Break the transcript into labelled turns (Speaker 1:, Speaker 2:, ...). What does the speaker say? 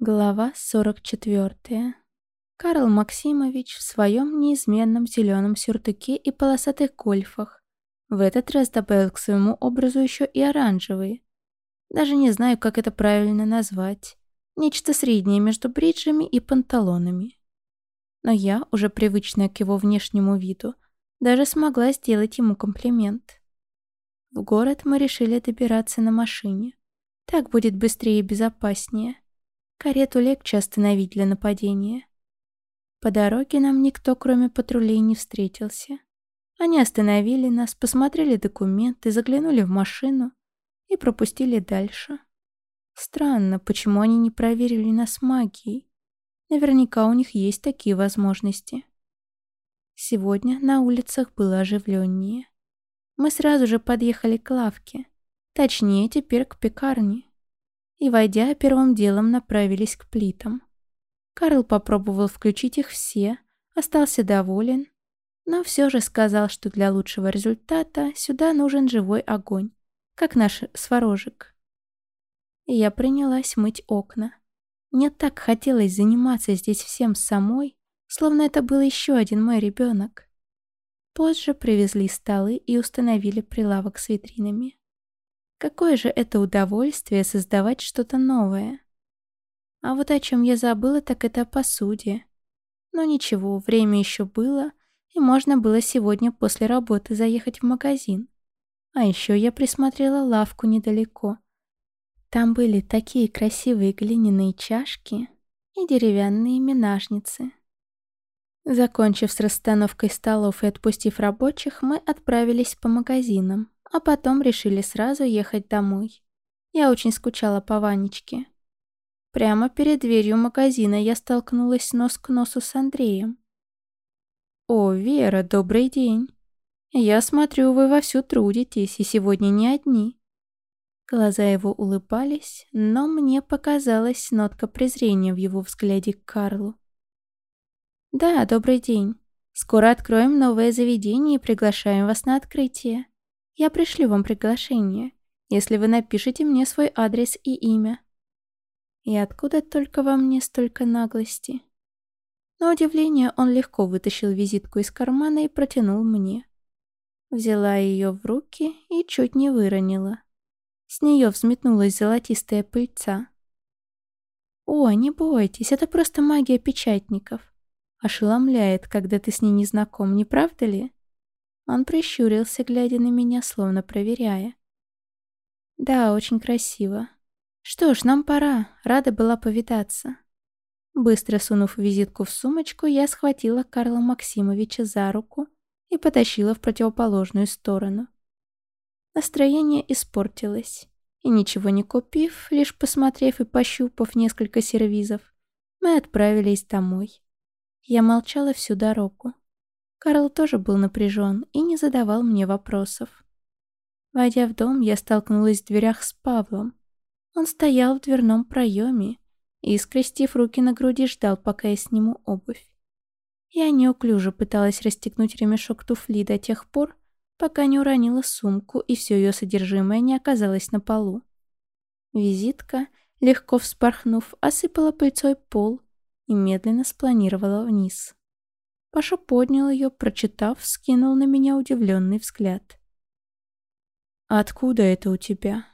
Speaker 1: Глава 44. Карл Максимович в своем неизменном зеленом сюртуке и полосатых гольфах. В этот раз добавил к своему образу еще и оранжевые. Даже не знаю, как это правильно назвать. Нечто среднее между бриджами и панталонами. Но я, уже привычная к его внешнему виду, даже смогла сделать ему комплимент. В город мы решили добираться на машине. Так будет быстрее и безопаснее. Карету легче остановить для нападения. По дороге нам никто, кроме патрулей, не встретился. Они остановили нас, посмотрели документы, заглянули в машину и пропустили дальше. Странно, почему они не проверили нас магией. Наверняка у них есть такие возможности. Сегодня на улицах было оживленнее. Мы сразу же подъехали к лавке. Точнее, теперь к пекарне. И, войдя, первым делом направились к плитам. Карл попробовал включить их все, остался доволен, но все же сказал, что для лучшего результата сюда нужен живой огонь, как наш сварожек. Я принялась мыть окна. Мне так хотелось заниматься здесь всем самой, словно это был еще один мой ребенок. Позже привезли столы и установили прилавок с витринами. Какое же это удовольствие создавать что-то новое. А вот о чем я забыла, так это о посуде. Но ничего, время еще было, и можно было сегодня после работы заехать в магазин. А еще я присмотрела лавку недалеко. Там были такие красивые глиняные чашки и деревянные минажницы. Закончив с расстановкой столов и отпустив рабочих, мы отправились по магазинам, а потом решили сразу ехать домой. Я очень скучала по Ванечке. Прямо перед дверью магазина я столкнулась нос к носу с Андреем. «О, Вера, добрый день. Я смотрю, вы вовсю трудитесь, и сегодня не одни». Глаза его улыбались, но мне показалась нотка презрения в его взгляде к Карлу. «Да, добрый день. Скоро откроем новое заведение и приглашаем вас на открытие. Я пришлю вам приглашение, если вы напишите мне свой адрес и имя». И откуда только во мне столько наглости? На удивление он легко вытащил визитку из кармана и протянул мне. Взяла ее в руки и чуть не выронила. С нее взметнулась золотистая пыльца. «О, не бойтесь, это просто магия печатников. Ошеломляет, когда ты с ней не знаком, не правда ли? Он прищурился, глядя на меня, словно проверяя. Да, очень красиво. Что ж, нам пора, рада была повидаться. Быстро сунув визитку в сумочку, я схватила Карла Максимовича за руку и потащила в противоположную сторону. Настроение испортилось, и ничего не купив, лишь посмотрев и пощупав несколько сервизов, мы отправились домой. Я молчала всю дорогу. Карл тоже был напряжен и не задавал мне вопросов. Войдя в дом, я столкнулась в дверях с Павлом. Он стоял в дверном проеме и, скрестив руки на груди, ждал, пока я сниму обувь. Я неуклюже пыталась расстегнуть ремешок туфли до тех пор, пока не уронила сумку и все ее содержимое не оказалось на полу. Визитка, легко вспорхнув, осыпала пыльцой пол и медленно спланировала вниз. Паша поднял ее, прочитав, скинул на меня удивленный взгляд. «Откуда это у тебя?»